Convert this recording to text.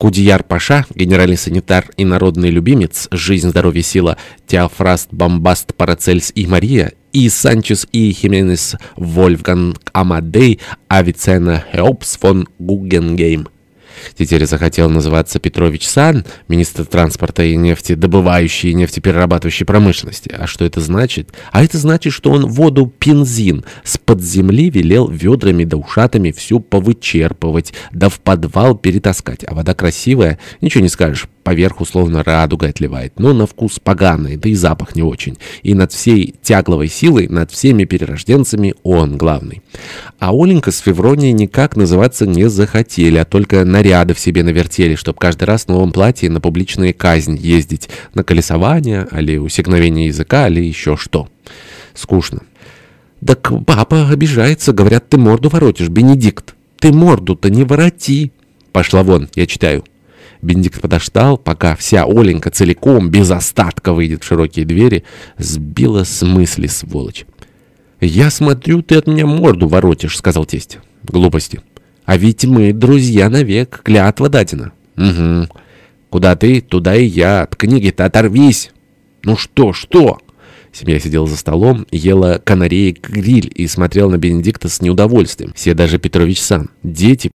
Кудияр Паша, генеральный санитар и народный любимец, жизнь, здоровье, сила, Теофраст, Бомбаст, Парацельс и Мария, и Санчес и Хименес, Вольфганг Амадей, Авиценна Хеопс фон Гугенгейм. Теперь захотел называться Петрович Сан, министр транспорта и нефтедобывающей и нефтеперерабатывающей промышленности. А что это значит? А это значит, что он воду пензин с-под земли велел ведрами да ушатами всю повычерпывать, да в подвал перетаскать. А вода красивая, ничего не скажешь поверх условно радуга отливает, но на вкус поганый, да и запах не очень. И над всей тягловой силой, над всеми перерожденцами он главный. А Оленька с Февронией никак называться не захотели, а только нарядов себе навертели, чтобы каждый раз в новом платье на публичные казнь ездить, на колесование, али усекновение языка, али еще что. Скучно. «Так папа обижается, говорят, ты морду воротишь, Бенедикт. Ты морду-то не вороти». «Пошла вон, я читаю». Бенедикт подождал, пока вся Оленька целиком, без остатка выйдет в широкие двери, сбила с мысли, сволочь. «Я смотрю, ты от меня морду воротишь», — сказал тесть. «Глупости. А ведь мы друзья навек, клятва дадена». «Угу. Куда ты, туда и я. От книги-то оторвись». «Ну что, что?» Семья сидела за столом, ела канареек гриль и смотрела на Бенедикта с неудовольствием. Все даже Петрович сам. Дети